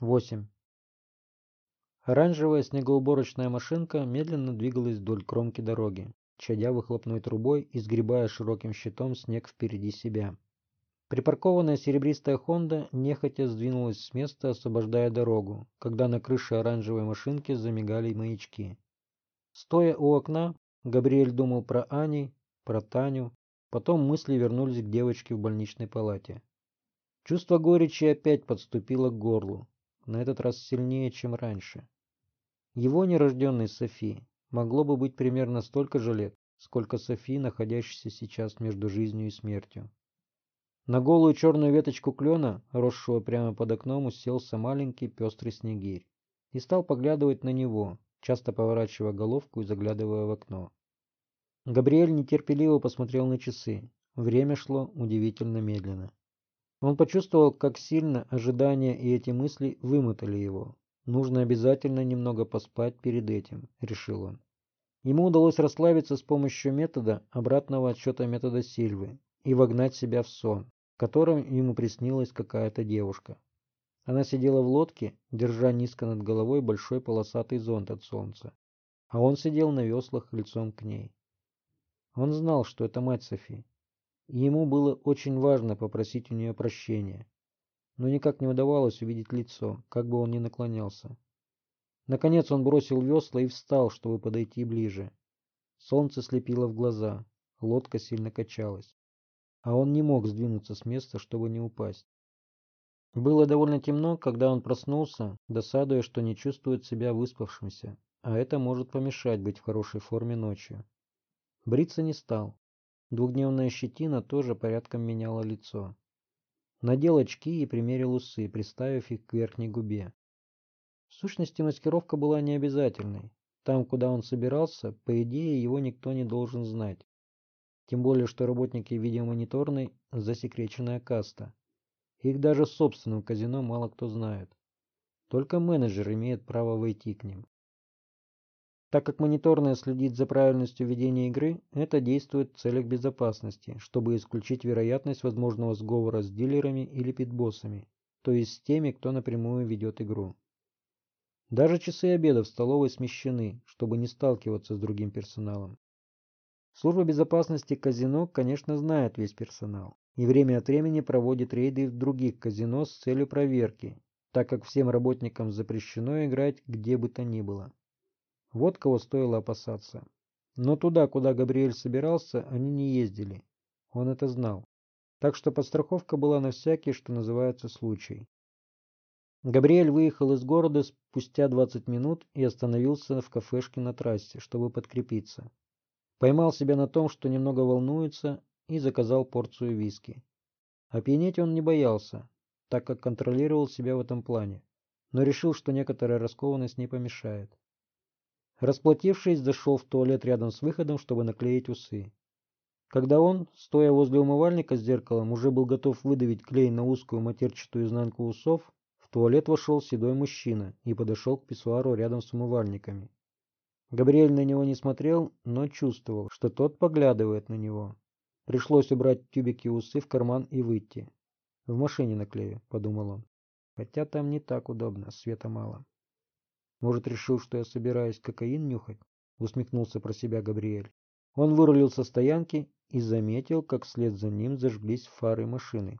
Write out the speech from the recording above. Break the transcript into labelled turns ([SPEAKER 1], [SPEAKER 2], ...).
[SPEAKER 1] 8. Оранжевая снегоуборочная машинка медленно двигалась вдоль кромки дороги, чадя выхлопной трубой и сгребая широким щитом снег впереди себя. Припаркованная серебристая «Хонда» нехотя сдвинулась с места, освобождая дорогу, когда на крыше оранжевой машинки замигали маячки. Стоя у окна, Габриэль думал про Ани, про Таню, потом мысли вернулись к девочке в больничной палате. Чувство горечи опять подступило к горлу на этот раз сильнее, чем раньше. Его нерожденной Софи могло бы быть примерно столько же лет, сколько Софи, находящейся сейчас между жизнью и смертью. На голую черную веточку клена, росшего прямо под окном, уселся маленький пестрый снегирь и стал поглядывать на него, часто поворачивая головку и заглядывая в окно. Габриэль нетерпеливо посмотрел на часы. Время шло удивительно медленно. Он почувствовал, как сильно ожидания и эти мысли вымотали его. Нужно обязательно немного поспать перед этим, решил он. Ему удалось расслабиться с помощью метода обратного отсчета метода Сильвы и вогнать себя в сон, в котором ему приснилась какая-то девушка. Она сидела в лодке, держа низко над головой большой полосатый зонт от солнца, а он сидел на веслах лицом к ней. Он знал, что это мать Софи, ему было очень важно попросить у нее прощения, но никак не удавалось увидеть лицо, как бы он ни наклонялся. Наконец он бросил весла и встал, чтобы подойти ближе. Солнце слепило в глаза, лодка сильно качалась, а он не мог сдвинуться с места, чтобы не упасть. Было довольно темно, когда он проснулся, досадуя, что не чувствует себя выспавшимся, а это может помешать быть в хорошей форме ночью. Бриться не стал, Двухдневная щетина тоже порядком меняла лицо. Надел очки и примерил усы, приставив их к верхней губе. В сущности, маскировка была необязательной. Там, куда он собирался, по идее, его никто не должен знать. Тем более, что работники видеомониторной – засекреченная каста. Их даже в собственном казино мало кто знает. Только менеджер имеет право войти к ним. Так как мониторная следит за правильностью ведения игры, это действует в целях безопасности, чтобы исключить вероятность возможного сговора с дилерами или питбоссами, то есть с теми, кто напрямую ведет игру. Даже часы обеда в столовой смещены, чтобы не сталкиваться с другим персоналом. Служба безопасности казино, конечно, знает весь персонал и время от времени проводит рейды в других казино с целью проверки, так как всем работникам запрещено играть где бы то ни было. Вот кого стоило опасаться. Но туда, куда Габриэль собирался, они не ездили. Он это знал. Так что подстраховка была на всякий, что называется, случай. Габриэль выехал из города спустя 20 минут и остановился в кафешке на трассе, чтобы подкрепиться. Поймал себя на том, что немного волнуется, и заказал порцию виски. Опьянеть он не боялся, так как контролировал себя в этом плане, но решил, что некоторая раскованность не помешает. Расплатившись, зашел в туалет рядом с выходом, чтобы наклеить усы. Когда он, стоя возле умывальника с зеркалом, уже был готов выдавить клей на узкую матерчатую изнанку усов, в туалет вошел седой мужчина и подошел к писсуару рядом с умывальниками. Габриэль на него не смотрел, но чувствовал, что тот поглядывает на него. Пришлось убрать тюбики усы в карман и выйти. «В машине наклею», — подумал он. «Хотя там не так удобно, света мало». Может, решил, что я собираюсь кокаин нюхать? Усмехнулся про себя Габриэль. Он вырулил со стоянки и заметил, как вслед за ним зажглись фары машины.